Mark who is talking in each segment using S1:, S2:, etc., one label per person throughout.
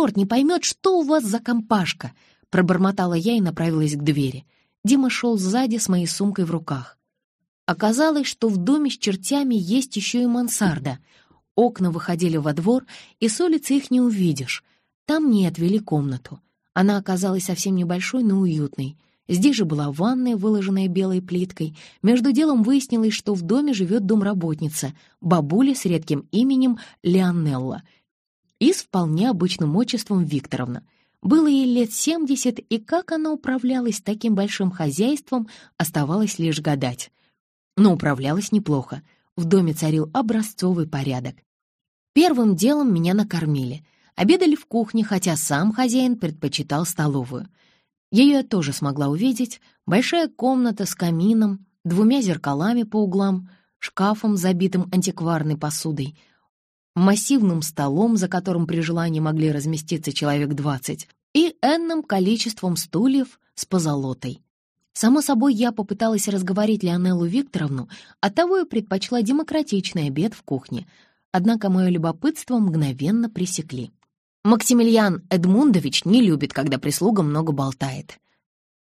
S1: черт не поймет, что у вас за компашка!» Пробормотала я и направилась к двери. Дима шел сзади с моей сумкой в руках. Оказалось, что в доме с чертями есть еще и мансарда. Окна выходили во двор, и с улицы их не увидишь. Там мне отвели комнату. Она оказалась совсем небольшой, но уютной. Здесь же была ванная, выложенная белой плиткой. Между делом выяснилось, что в доме живет домработница, бабуля с редким именем Леонелла и с вполне обычным отчеством Викторовна. Было ей лет семьдесят, и как она управлялась таким большим хозяйством, оставалось лишь гадать. Но управлялась неплохо. В доме царил образцовый порядок. Первым делом меня накормили. Обедали в кухне, хотя сам хозяин предпочитал столовую — ее я тоже смогла увидеть. Большая комната с камином, двумя зеркалами по углам, шкафом, забитым антикварной посудой, массивным столом, за которым при желании могли разместиться человек двадцать, и энным количеством стульев с позолотой. Само собой, я попыталась разговорить Леонеллу Викторовну, оттого и предпочла демократичный обед в кухне, однако мое любопытство мгновенно пресекли. Максимилиан Эдмундович не любит, когда прислуга много болтает».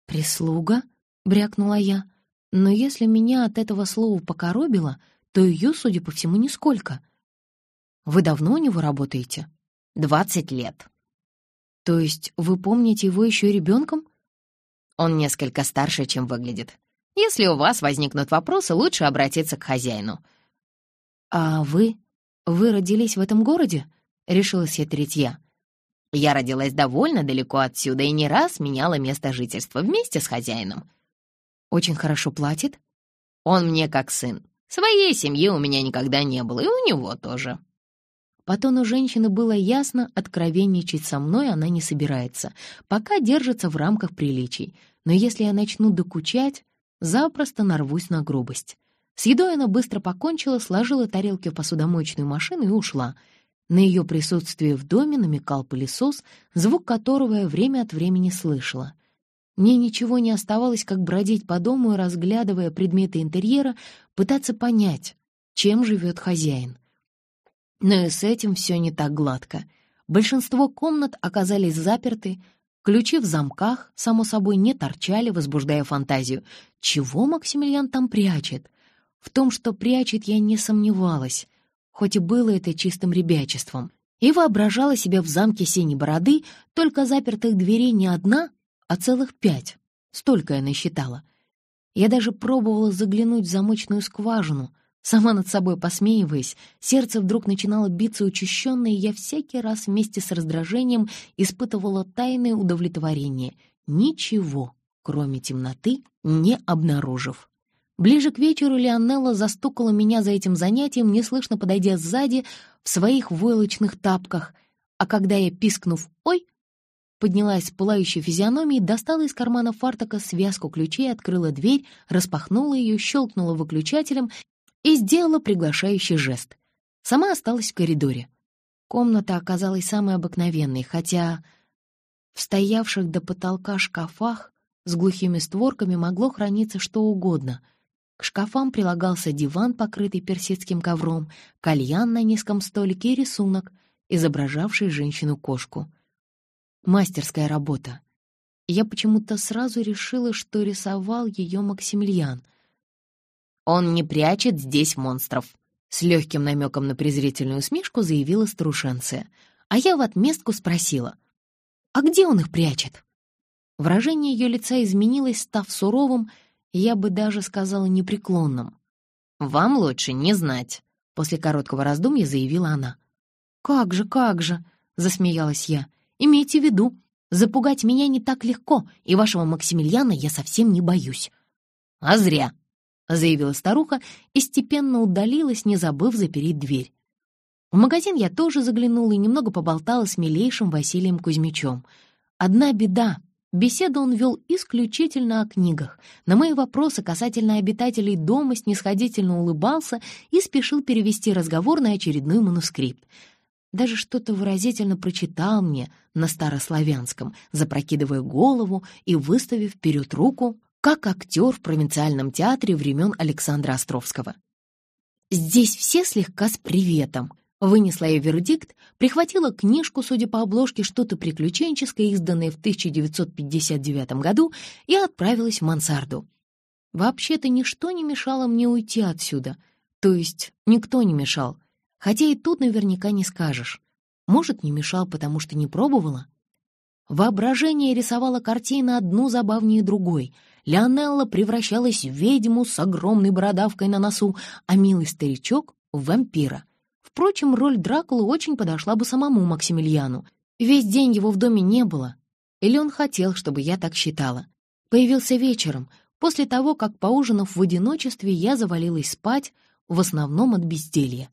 S1: «Прислуга?» — брякнула я. «Но если меня от этого слова покоробило, то ее, судя по всему, нисколько. Вы давно у него работаете?» «Двадцать лет». «То есть вы помните его еще ребенком?» «Он несколько старше, чем выглядит. Если у вас возникнут вопросы, лучше обратиться к хозяину». «А вы? Вы родились в этом городе?» — решилась хитрить я. Я родилась довольно далеко отсюда и не раз меняла место жительства вместе с хозяином. Очень хорошо платит? Он мне как сын. Своей семьи у меня никогда не было, и у него тоже. По тону женщины было ясно, откровенничать со мной она не собирается, пока держится в рамках приличий. Но если я начну докучать, запросто нарвусь на грубость. С едой она быстро покончила, сложила тарелки в посудомоечную машину и ушла — на ее присутствие в доме намекал пылесос, звук которого я время от времени слышала. Мне ничего не оставалось, как бродить по дому и, разглядывая предметы интерьера, пытаться понять, чем живет хозяин. Но и с этим все не так гладко. Большинство комнат оказались заперты, ключи в замках, само собой, не торчали, возбуждая фантазию. Чего Максимилиан там прячет? В том, что прячет, я не сомневалась хоть и было это чистым ребячеством, и воображала себя в замке Синей Бороды, только запертых дверей не одна, а целых пять. Столько я насчитала. Я даже пробовала заглянуть в замочную скважину, сама над собой посмеиваясь, сердце вдруг начинало биться учащенно, и я всякий раз вместе с раздражением испытывала тайное удовлетворение. Ничего, кроме темноты, не обнаружив. Ближе к вечеру Леонелла застукала меня за этим занятием, неслышно подойдя сзади в своих войлочных тапках, а когда я, пискнув «Ой!», поднялась с пылающей физиономией, достала из кармана фартука связку ключей, открыла дверь, распахнула ее, щелкнула выключателем и сделала приглашающий жест. Сама осталась в коридоре. Комната оказалась самой обыкновенной, хотя в стоявших до потолка шкафах с глухими створками могло храниться что угодно — к шкафам прилагался диван, покрытый персидским ковром, кальян на низком столике и рисунок, изображавший женщину-кошку. Мастерская работа. Я почему-то сразу решила, что рисовал ее Максимилиан. «Он не прячет здесь монстров», — с легким намеком на презрительную усмешку заявила старушенция. А я в отместку спросила, «А где он их прячет?» Выражение ее лица изменилось, став суровым, я бы даже сказала непреклонным. «Вам лучше не знать», — после короткого раздумья заявила она. «Как же, как же», — засмеялась я. «Имейте в виду, запугать меня не так легко, и вашего Максимилиана я совсем не боюсь». «А зря», — заявила старуха и степенно удалилась, не забыв запереть дверь. В магазин я тоже заглянула и немного поболтала с милейшим Василием Кузьмичем. Одна беда Беседу он вел исключительно о книгах. На мои вопросы касательно обитателей дома снисходительно улыбался и спешил перевести разговор на очередной манускрипт. Даже что-то выразительно прочитал мне на старославянском, запрокидывая голову и выставив вперед руку, как актер в провинциальном театре времен Александра Островского. «Здесь все слегка с приветом», Вынесла я вердикт, прихватила книжку, судя по обложке, что-то приключенческое, изданное в 1959 году, и отправилась в мансарду. Вообще-то ничто не мешало мне уйти отсюда. То есть никто не мешал. Хотя и тут наверняка не скажешь. Может, не мешал, потому что не пробовала? Воображение рисовало картины одну забавнее другой. Леонелла превращалась в ведьму с огромной бородавкой на носу, а милый старичок — в вампира — Впрочем, роль Дракулы очень подошла бы самому Максимилиану. Весь день его в доме не было. Или он хотел, чтобы я так считала. Появился вечером, после того, как, поужинав в одиночестве, я завалилась спать, в основном от безделья.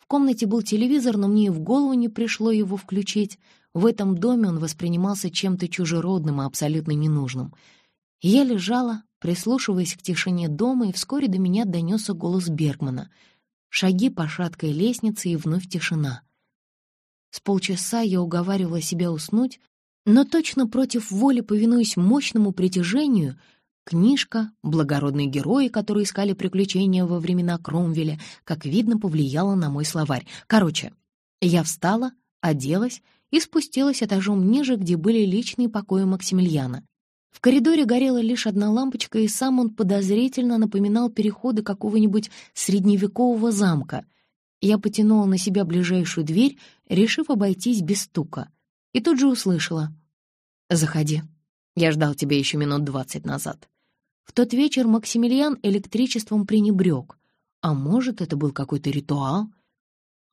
S1: В комнате был телевизор, но мне и в голову не пришло его включить. В этом доме он воспринимался чем-то чужеродным и абсолютно ненужным. Я лежала, прислушиваясь к тишине дома, и вскоре до меня донесся голос Бергмана — Шаги по шаткой лестнице и вновь тишина. С полчаса я уговаривала себя уснуть, но точно против воли, повинуясь мощному притяжению, книжка «Благородные герои, которые искали приключения во времена Кромвеля», как видно, повлияла на мой словарь. Короче, я встала, оделась и спустилась этажом ниже, где были личные покои Максимилиана. В коридоре горела лишь одна лампочка, и сам он подозрительно напоминал переходы какого-нибудь средневекового замка. Я потянула на себя ближайшую дверь, решив обойтись без стука. И тут же услышала. «Заходи. Я ждал тебя еще минут двадцать назад». В тот вечер Максимилиан электричеством пренебрег. А может, это был какой-то ритуал?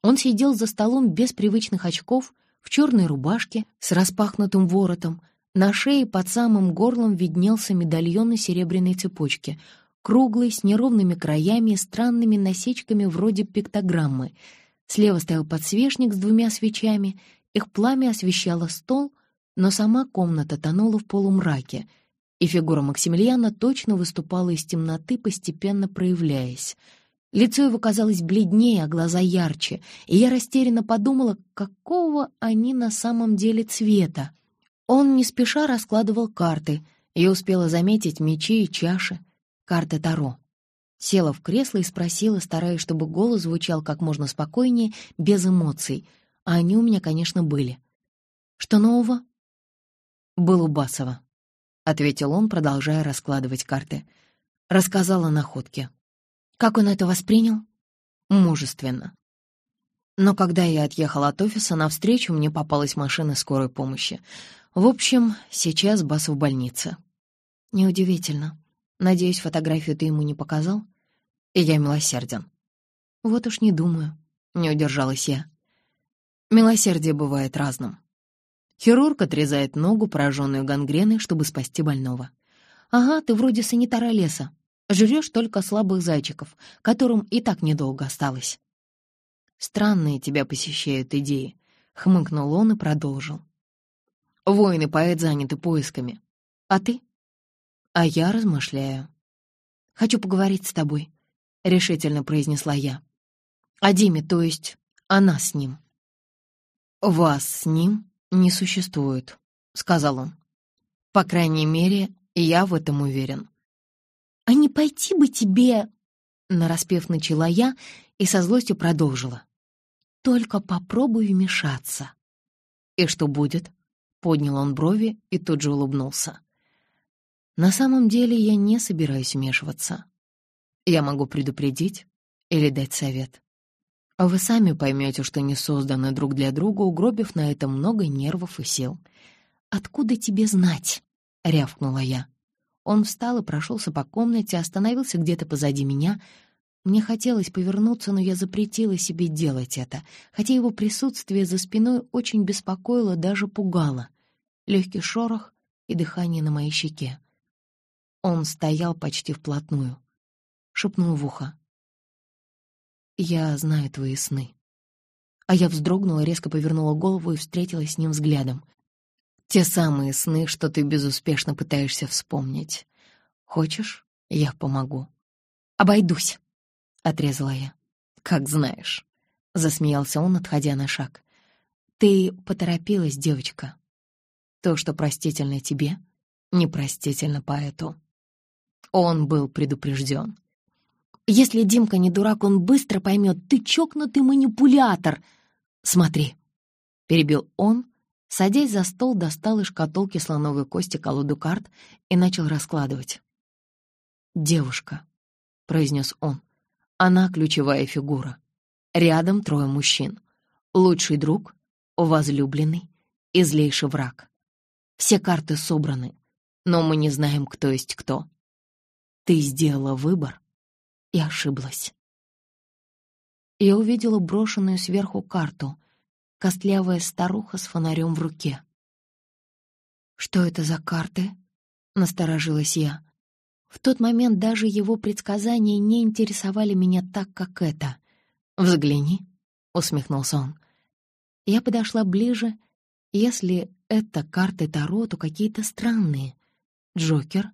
S1: Он сидел за столом без привычных очков, в черной рубашке с распахнутым воротом, на шее под самым горлом виднелся медальон на серебряной цепочке, круглый, с неровными краями и странными насечками вроде пиктограммы. Слева стоял подсвечник с двумя свечами, их пламя освещало стол, но сама комната тонула в полумраке, и фигура Максимилиана точно выступала из темноты, постепенно проявляясь. Лицо его казалось бледнее, а глаза ярче, и я растерянно подумала, какого они на самом деле цвета. Он не спеша раскладывал карты. Я успела заметить мечи и чаши. Карты Таро. Села в кресло и спросила, стараясь, чтобы голос звучал как можно спокойнее, без эмоций. А они у меня, конечно, были. «Что нового?» «Был у Басова», — ответил он, продолжая раскладывать карты. Рассказала о находке. «Как он это воспринял?» «Мужественно. Но когда я отъехала от офиса, навстречу мне попалась машина скорой помощи. В общем, сейчас Бас в больнице. Неудивительно. Надеюсь, фотографию ты ему не показал? И я милосерден. Вот уж не думаю. Не удержалась я. Милосердие бывает разным. Хирург отрезает ногу, пораженную гангреной, чтобы спасти больного. Ага, ты вроде санитара леса. Жрешь только слабых зайчиков, которым и так недолго осталось. Странные тебя посещают идеи, — хмыкнул он и продолжил. Воин и поэт заняты поисками. А ты? А я размышляю. «Хочу поговорить с тобой», — решительно произнесла я. «О Диме, то есть она с ним». «Вас с ним не существует», — сказал он. «По крайней мере, я в этом уверен». «А не пойти бы тебе...» — нараспев начала я и со злостью продолжила. «Только попробуй вмешаться». «И что будет?» Поднял он брови и тут же улыбнулся. «На самом деле я не собираюсь вмешиваться. Я могу предупредить или дать совет. А вы сами поймете, что не созданы друг для друга, угробив на это много нервов и сил. «Откуда тебе знать?» — рявкнула я. Он встал и прошелся по комнате, остановился где-то позади меня. Мне хотелось повернуться, но я запретила себе делать это, хотя его присутствие за спиной очень беспокоило, даже пугало. Легкий шорох и дыхание на моей щеке. Он стоял почти вплотную. Шепнул в ухо. «Я знаю твои сны». А я вздрогнула, резко повернула голову и встретилась с ним взглядом. «Те самые сны, что ты безуспешно пытаешься вспомнить. Хочешь, я помогу?» «Обойдусь», — отрезала я. «Как знаешь», — засмеялся он, отходя на шаг. «Ты поторопилась, девочка. То, что простительно тебе, непростительно поэту». Он был предупрежден. Если Димка не дурак, он быстро поймет. Ты чокнутый манипулятор. Смотри, — перебил он, садясь за стол, достал из шкатулки слоновой кости колоду карт и начал раскладывать. «Девушка», — произнес он, — «она ключевая фигура. Рядом трое мужчин. Лучший друг, возлюбленный и злейший враг. Все карты собраны, но мы не знаем, кто есть кто. Ты сделала выбор и ошиблась. Я увидела брошенную сверху карту, костлявая старуха с фонарем в руке. «Что это за карты?» — насторожилась я. В тот момент даже его предсказания не интересовали меня так, как это. «Взгляни», — усмехнулся он. Я подошла ближе. Если это карты Таро, то какие-то странные. Джокер.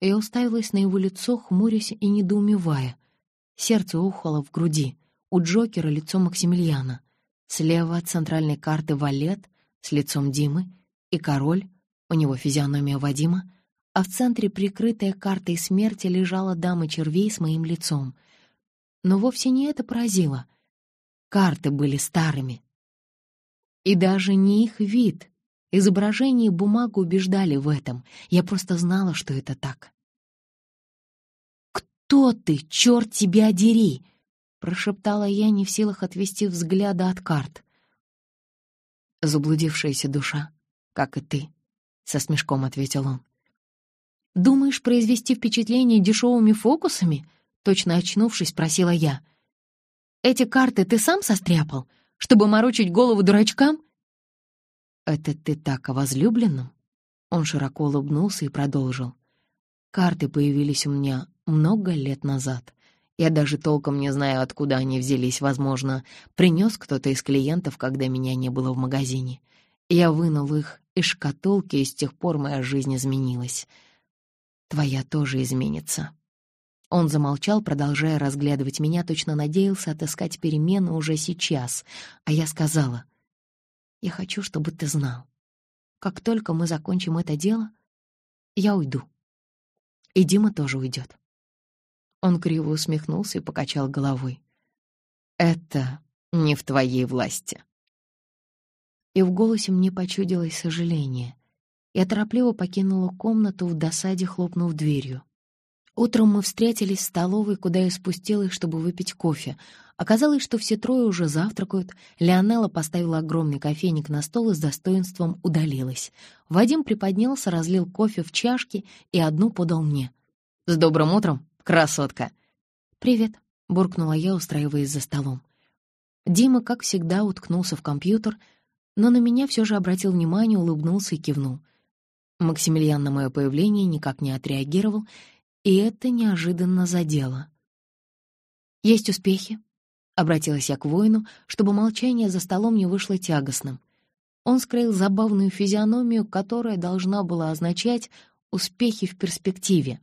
S1: Я уставилась на его лицо, хмурясь и недоумевая. Сердце ухало в груди. У Джокера лицо Максимилиана. Слева от центральной карты Валет с лицом Димы и король, у него физиономия Вадима, а в центре, прикрытая картой смерти, лежала дама червей с моим лицом. Но вовсе не это поразило. Карты были старыми. И даже не их вид. Изображение и бумага убеждали в этом. Я просто знала, что это так. «Кто ты, черт тебя дери!» — прошептала я, не в силах отвести взгляда от карт. «Заблудившаяся душа, как и ты», — со смешком ответил он. «Думаешь произвести впечатление дешевыми фокусами?» Точно очнувшись, спросила я. «Эти карты ты сам состряпал, чтобы морочить голову дурачкам?» «Это ты так о возлюбленном?» Он широко улыбнулся и продолжил. «Карты появились у меня много лет назад. Я даже толком не знаю, откуда они взялись. Возможно, принес кто-то из клиентов, когда меня не было в магазине. Я вынул их из шкатулки, и с тех пор моя жизнь изменилась. Твоя тоже изменится. Он замолчал, продолжая разглядывать меня, точно надеялся отыскать перемены уже сейчас. А я сказала, «Я хочу, чтобы ты знал. Как только мы закончим это дело, я уйду. И Дима тоже уйдет». Он криво усмехнулся и покачал головой. «Это не в твоей власти». И в голосе мне почудилось сожаление. Я торопливо покинула комнату в досаде, хлопнув дверью. Утром мы встретились в столовой, куда я спустилась, чтобы выпить кофе. Оказалось, что все трое уже завтракают. Леонелла поставила огромный кофейник на стол и с достоинством удалилась. Вадим приподнялся, разлил кофе в чашки и одну подал мне. «С добрым утром, красотка!» «Привет», — буркнула я, устраиваясь за столом. Дима, как всегда, уткнулся в компьютер, но на меня все же обратил внимание, улыбнулся и кивнул. Максимилиан на мое появление никак не отреагировал, и это неожиданно задело. «Есть успехи?» — обратилась я к воину, чтобы молчание за столом не вышло тягостным. Он скрыл забавную физиономию, которая должна была означать успехи в перспективе.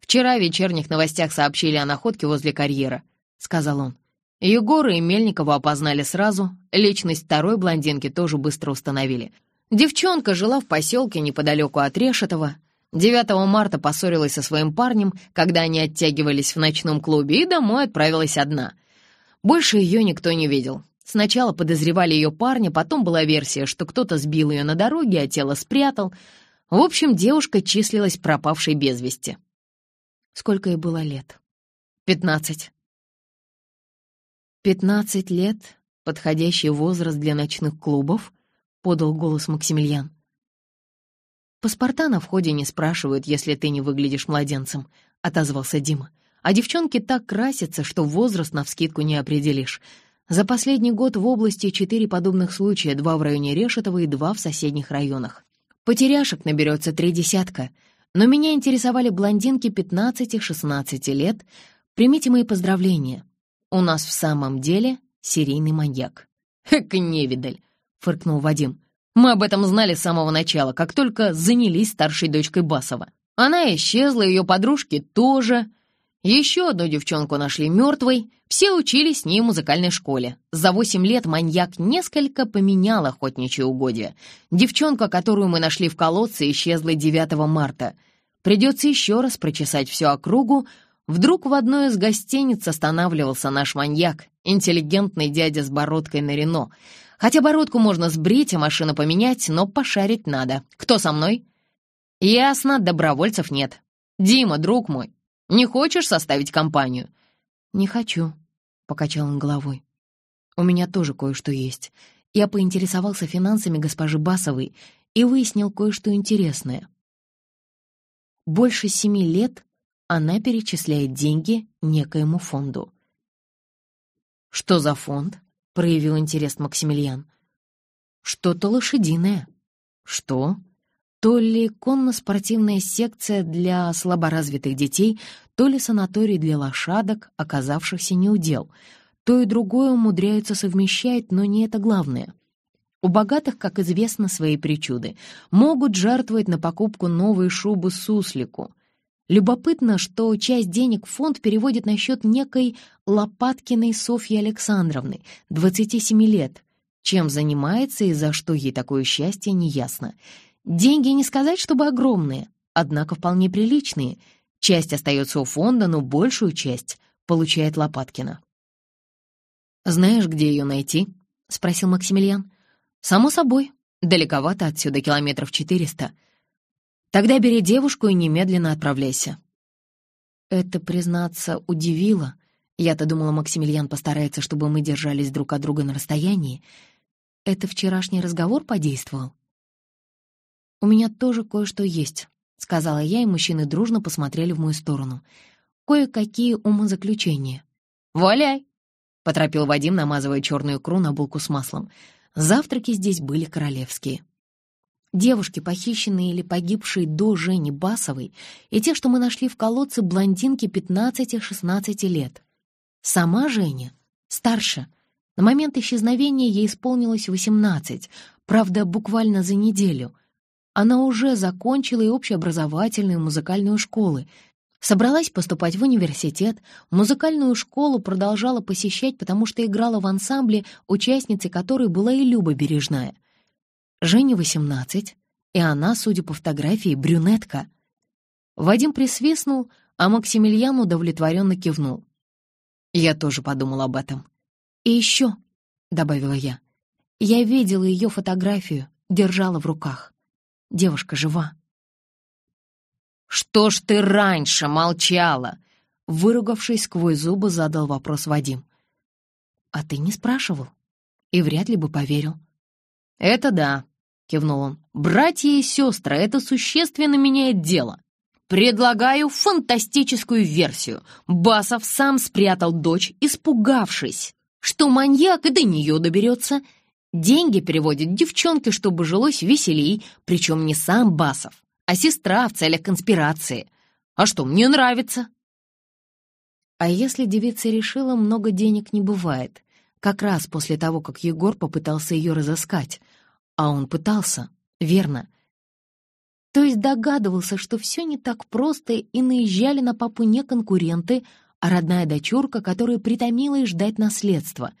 S1: «Вчера в вечерних новостях сообщили о находке возле карьера», — сказал он. Егора и Мельникова опознали сразу, личность второй блондинки тоже быстро установили. Девчонка жила в поселке неподалеку от Решетова, 9 марта поссорилась со своим парнем, когда они оттягивались в ночном клубе, и домой отправилась одна. Больше ее никто не видел. Сначала подозревали ее парня, потом была версия, что кто-то сбил ее на дороге, а тело спрятал. В общем, девушка числилась пропавшей без вести. Сколько ей было лет? Пятнадцать. «Пятнадцать лет — подходящий возраст для ночных клубов?» — подал голос Максимилиан. «Паспорта на входе не спрашивают, если ты не выглядишь младенцем», — отозвался Дима. «А девчонки так красятся, что возраст навскидку не определишь. За последний год в области четыре подобных случая, два в районе Решетова и два в соседних районах. Потеряшек наберется три десятка, но меня интересовали блондинки 15-16 лет. Примите мои поздравления. У нас в самом деле серийный маньяк». «Эк, невидаль!» — фыркнул Вадим. Мы об этом знали с самого начала, как только занялись старшей дочкой Басова. Она исчезла, ее подружки тоже. Еще одну девчонку нашли мертвой. Все учились с ней в музыкальной школе. За восемь лет маньяк несколько поменял охотничье угодье. Девчонка, которую мы нашли в колодце, исчезла 9 марта. Придется еще раз прочесать всю округу. Вдруг в одной из гостиниц останавливался наш маньяк, интеллигентный дядя с бородкой на Рено. Хотя бородку можно сбрить и машину поменять, но пошарить надо. Кто со мной? Ясно, добровольцев нет. Дима, друг мой, не хочешь составить компанию? Не хочу, покачал он головой. У меня тоже кое-что есть. Я поинтересовался финансами госпожи Басовой и выяснил кое-что интересное. Больше семи лет она перечисляет деньги некоему фонду. «Что за фонд?» — проявил интерес Максимилиан. «Что-то лошадиное». «Что?» То ли конно-спортивная секция для слаборазвитых детей, то ли санаторий для лошадок, оказавшихся неудел. То и другое умудряются совмещать, но не это главное. У богатых, как известно, свои причуды. Могут жертвовать на покупку новой шубы суслику. Любопытно, что часть денег фонд переводит на счет некой Лопаткиной Софьи Александровны, 27 лет. Чем занимается и за что ей такое счастье, неясно. Деньги не сказать, чтобы огромные, однако вполне приличные. Часть остается у фонда, но большую часть получает Лопаткина. «Знаешь, где ее найти?» — спросил Максимилиан. «Само собой. Далековато отсюда, километров четыреста. Тогда бери девушку и немедленно отправляйся». Это, признаться, удивило. Я-то думала, Максимилиан постарается, чтобы мы держались друг от друга на расстоянии. Это вчерашний разговор подействовал? «У меня тоже кое-что есть», — сказала я, и мужчины дружно посмотрели в мою сторону. «Кое-какие умозаключения». «Валяй!» — поторопил Вадим, намазывая черную икру на булку с маслом. Завтраки здесь были королевские. Девушки, похищенные или погибшие до Жени Басовой, и те, что мы нашли в колодце, блондинки 15-16 лет. Сама Женя старше. На момент исчезновения ей исполнилось 18, правда, буквально за неделю. Она уже закончила и общеобразовательную и музыкальную школы, Собралась поступать в университет, музыкальную школу продолжала посещать, потому что играла в ансамбле, участницей которой была и Люба Бережная — Жене 18, и она, судя по фотографии, брюнетка. Вадим присвистнул, а Максимилиан удовлетворенно кивнул. Я тоже подумал об этом. «И еще», — добавила я, — «я видела ее фотографию, держала в руках. Девушка жива». «Что ж ты раньше молчала?» Выругавшись сквозь зубы, задал вопрос Вадим. «А ты не спрашивал, и вряд ли бы поверил». «Это да», кивнул он. «Братья и сестры, это существенно меняет дело. Предлагаю фантастическую версию. Басов сам спрятал дочь, испугавшись, что маньяк и до нее доберется. Деньги переводит девчонке, чтобы жилось веселей, причем не сам Басов, а сестра в целях конспирации. А что, мне нравится?» А если девица решила, много денег не бывает, как раз после того, как Егор попытался ее разыскать — а он пытался, верно. То есть догадывался, что все не так просто, и наезжали на папу не конкуренты, а родная дочурка, которая притомила и ждать наследства.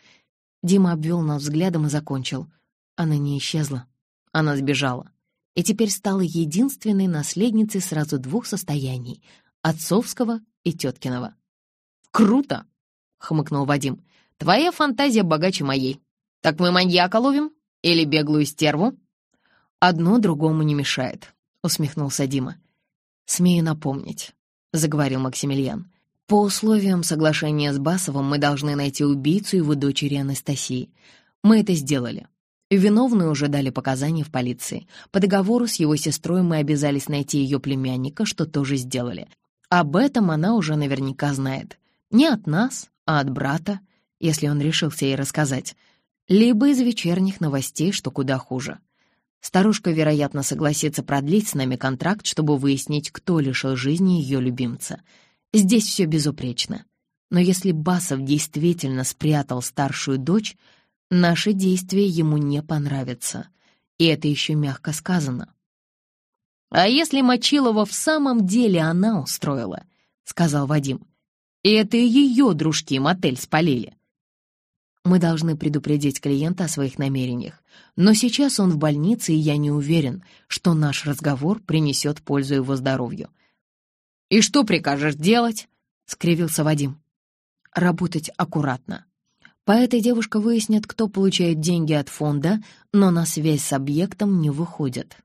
S1: Дима обвел нас взглядом и закончил. Она не исчезла. Она сбежала. И теперь стала единственной наследницей сразу двух состояний — отцовского и теткиного. «Круто!» — хмыкнул Вадим. «Твоя фантазия богаче моей. Так мы маньяка ловим?» Или беглую стерву?» «Одно другому не мешает», — усмехнулся Дима. «Смею напомнить», — заговорил Максимилиан. «По условиям соглашения с Басовым мы должны найти убийцу его дочери Анастасии. Мы это сделали. Виновные уже дали показания в полиции. По договору с его сестрой мы обязались найти ее племянника, что тоже сделали. Об этом она уже наверняка знает. Не от нас, а от брата, если он решился ей рассказать либо из вечерних новостей, что куда хуже. Старушка, вероятно, согласится продлить с нами контракт, чтобы выяснить, кто лишил жизни ее любимца. Здесь все безупречно. Но если Басов действительно спрятал старшую дочь, наши действия ему не понравятся. И это еще мягко сказано. «А если Мочилова в самом деле она устроила?» — сказал Вадим. «И это ее дружки мотель спалили. Мы должны предупредить клиента о своих намерениях. Но сейчас он в больнице, и я не уверен, что наш разговор принесет пользу его здоровью. «И что прикажешь делать?» — скривился Вадим. «Работать аккуратно. По этой девушка выяснит, кто получает деньги от фонда, но на связь с объектом не выходит».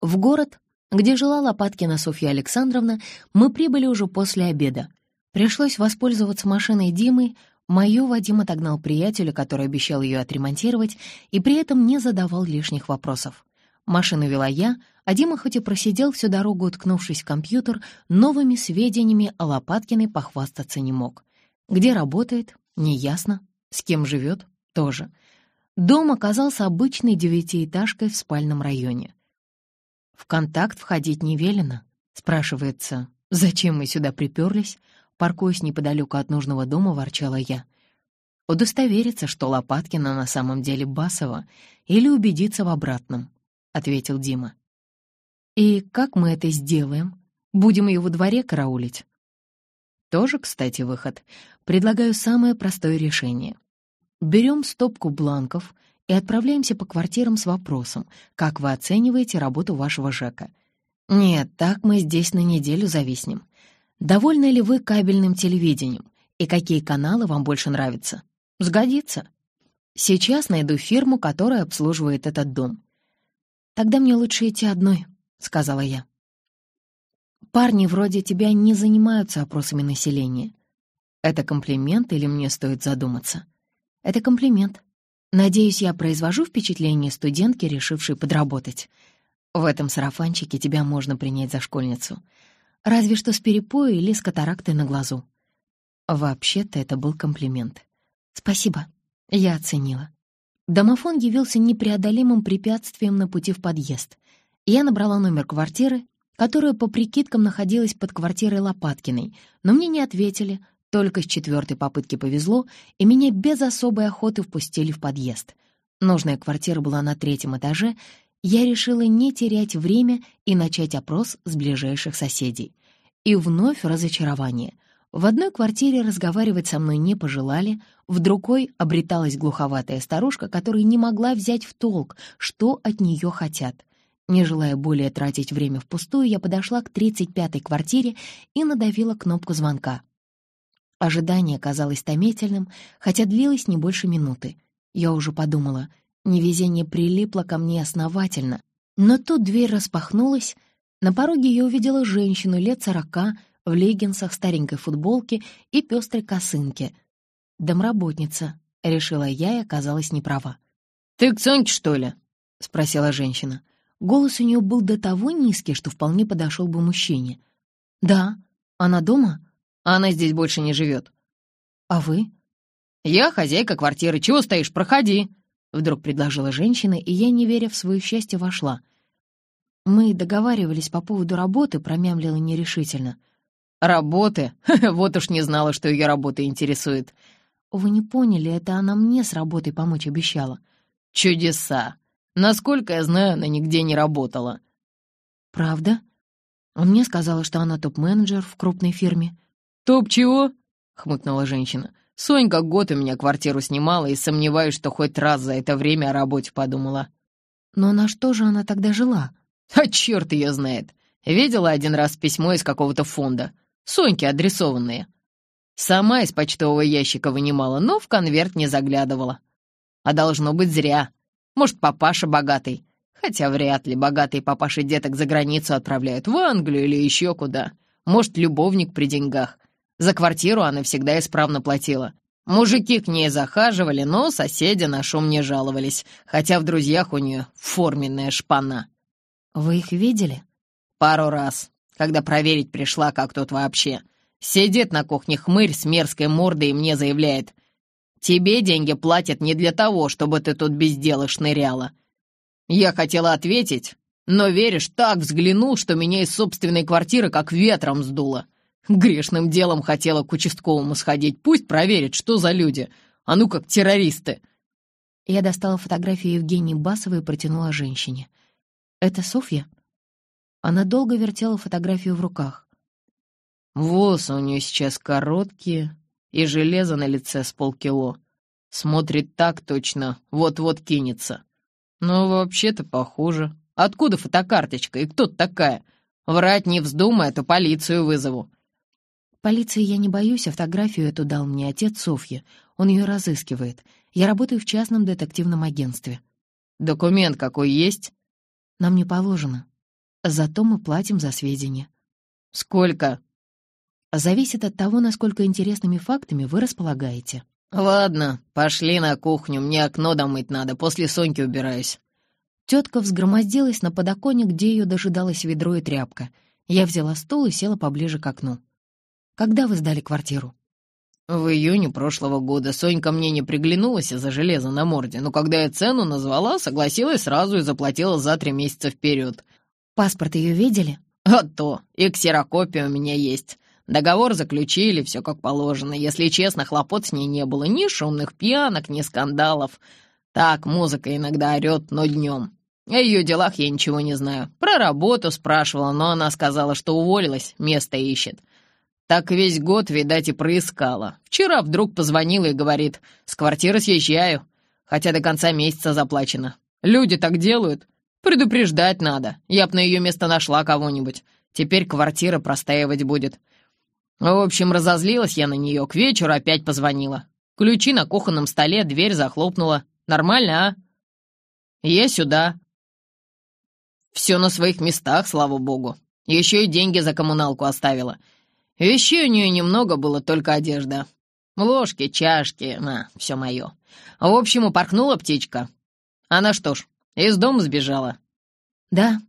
S1: В город, где жила Лопаткина Софья Александровна, мы прибыли уже после обеда. Пришлось воспользоваться машиной Димы, мою Вадим отогнал приятеля, который обещал ее отремонтировать, и при этом не задавал лишних вопросов. Машину вела я, а Дима хоть и просидел всю дорогу, уткнувшись в компьютер, новыми сведениями о Лопаткиной похвастаться не мог. Где работает, неясно. С кем живет, тоже. Дом оказался обычной девятиэтажкой в спальном районе. «В контакт входить не велено», — спрашивается. «Зачем мы сюда приперлись?» Паркуясь неподалеку от нужного дома, ворчала я. Удостовериться, что Лопаткина на самом деле Басова, или убедиться в обратном. — ответил Дима. «И как мы это сделаем? Будем ее во дворе караулить?» Тоже, кстати, выход. Предлагаю самое простое решение. Берем стопку бланков и отправляемся по квартирам с вопросом, как вы оцениваете работу вашего ЖЭКа. Нет, так мы здесь на неделю зависнем. Довольны ли вы кабельным телевидением? И какие каналы вам больше нравятся? Сгодится. Сейчас найду фирму, которая обслуживает этот дом. «Тогда мне лучше идти одной», — сказала я. «Парни вроде тебя не занимаются опросами населения. Это комплимент или мне стоит задуматься?» «Это комплимент. Надеюсь, я произвожу впечатление студентки, решившей подработать. В этом сарафанчике тебя можно принять за школьницу. Разве что с перепоя или с катарактой на глазу». Вообще-то это был комплимент. «Спасибо, я оценила». Домофон явился непреодолимым препятствием на пути в подъезд. Я набрала номер квартиры, которая по прикидкам находилась под квартирой Лопаткиной, но мне не ответили, только с четвертой попытки повезло, и меня без особой охоты впустили в подъезд. Нужная квартира была на третьем этаже, я решила не терять время и начать опрос с ближайших соседей. И вновь разочарование — в одной квартире разговаривать со мной не пожелали, в другой обреталась глуховатая старушка, которая не могла взять в толк, что от нее хотят. Не желая более тратить время впустую, я подошла к 35-й квартире и надавила кнопку звонка. Ожидание казалось томительным, хотя длилось не больше минуты. Я уже подумала, невезение прилипло ко мне основательно. Но тут дверь распахнулась, на пороге я увидела женщину лет сорока, в леггинсах, старенькой футболке и пестрой косынке. «Домработница», — решила я и оказалась неправа.
S2: «Ты к Соньке, что ли?»
S1: — спросила женщина. Голос у нее был до того низкий, что вполне подошел бы мужчине. «Да. Она дома?»
S2: «Она здесь больше не живет».
S1: «А вы?»
S2: «Я хозяйка квартиры. Чего стоишь? Проходи!»
S1: Вдруг предложила женщина, и я, не веря в свое счастье, вошла. «Мы договаривались по поводу работы», — промямлила нерешительно.
S2: «Работы? Вот уж не знала, что ее работа интересует».
S1: «Вы не поняли, это она мне с работой помочь обещала».
S2: «Чудеса! Насколько я знаю, она нигде не работала».
S1: «Правда?» Он мне сказала, что она топ-менеджер в крупной фирме.
S2: «Топ чего?» — хмыкнула женщина. «Сонька год у меня квартиру снимала и сомневаюсь, что хоть раз за это время о работе подумала».
S1: «Но на что же она тогда жила?»
S2: «А черт ее знает! Видела один раз письмо из какого-то фонда. Соньке адресованные. Сама из почтового ящика вынимала, но в конверт не заглядывала. А должно быть зря. Может, папаша богатый. Хотя вряд ли богатые папаши деток за границу отправляют, в Англию или еще куда. Может, любовник при деньгах. За квартиру она всегда исправно платила. Мужики к ней захаживали, но соседи на шум не жаловались, хотя в друзьях у нее форменная шпана.
S1: «Вы их видели?»
S2: «Пару раз когда проверить пришла, как тут вообще. Сидит на кухне хмырь с мерзкой мордой и мне заявляет. «Тебе деньги платят не для того, чтобы ты тут без дела шныряла». Я хотела ответить, но, веришь, так взглянул, что меня из собственной квартиры как ветром сдуло. Грешным делом хотела к участковому сходить, пусть проверит, что за люди, а ну как террористы.
S1: Я достала фотографию Евгении Басовой и протянула женщине. «Это Софья?» Она долго вертела фотографию в руках.
S2: Волосы у нее сейчас короткие, и железо на лице с полкило. Смотрит так точно, вот-вот кинется. Но вообще-то похоже. Откуда фотокарточка и кто такая? Врать не вздумай, а то полицию вызову.
S1: Полиции я не боюсь, а фотографию эту дал мне отец Софьи. Он ее разыскивает. Я работаю в частном детективном агентстве.
S2: Документ какой есть?
S1: Нам не положено. Зато мы платим за сведения.
S2: Сколько?
S1: Зависит от того, насколько интересными фактами вы располагаете.
S2: Ладно, пошли на кухню, мне окно домыть надо, после Соньки убираюсь.
S1: Тетка взгромоздилась на подоконник, где ее дожидалось ведро и тряпка. Я взяла стул и села поближе к окну. «Когда вы сдали квартиру?»
S2: В июне прошлого года Сонька мне не приглянулась из-за железа на морде, но когда я цену назвала, согласилась сразу и заплатила за три месяца вперед.
S1: «Паспорт ее видели?»
S2: «А то, и ксерокопия у меня есть. Договор заключили, все как положено. Если честно, хлопот с ней не было. Ни шумных пьянок, ни скандалов. Так, музыка иногда орет, но днем. О ее делах я ничего не знаю. Про работу спрашивала, но она сказала, что уволилась, место ищет. Так весь год, видать, и проискала. Вчера вдруг позвонила и говорит, с квартиры съезжаю, хотя до конца месяца заплачено. Люди так делают. Предупреждать надо. Я б на ее место нашла кого-нибудь. Теперь квартира простаивать будет. В общем, разозлилась я на нее, к вечеру опять позвонила. Ключи на кухонном столе, дверь захлопнула. Нормально, а? Я сюда. Все на своих местах, слава богу. Еще и деньги за коммуналку оставила. Вещей у нее немного было, только одежда. Ложки, чашки, на, все мое. В общем, упорхнула птичка. Она что ж, из дома сбежала.
S1: Да.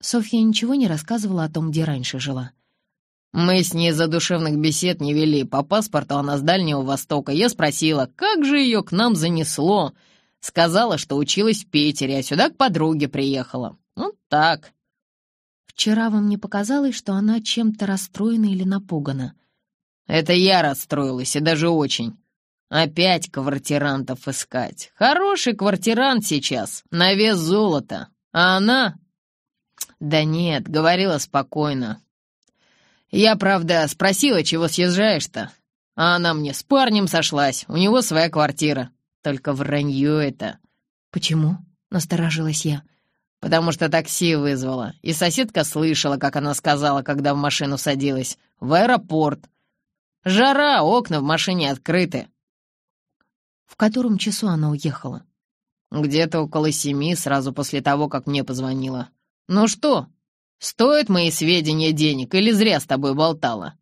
S1: Софья ничего не рассказывала о том, где раньше жила.
S2: Мы с ней задушевных бесед не вели. По паспорту она с Дальнего Востока. Я спросила, как же ее к нам занесло. Сказала, что училась в Питере, а сюда к подруге приехала. Ну, так.
S1: Вчера вам не показалось, что она чем-то расстроена или напугана?
S2: Это я расстроилась, и даже очень. Опять квартирантов искать. Хороший квартирант сейчас, на вес золота. А она... Да нет, говорила спокойно. Я, правда, спросила, чего съезжаешь-то? А она мне с парнем сошлась, у него своя квартира. Только вранье это.
S1: Почему? Насторожилась я.
S2: Потому что такси вызвала. И соседка слышала, как она сказала, когда в машину садилась. В аэропорт. Жара, окна в машине открыты.
S1: В котором часу она уехала?
S2: Где-то около семи, сразу после того, как мне позвонила. Ну что, Стоят мои сведения денег или зря с тобой болтала?»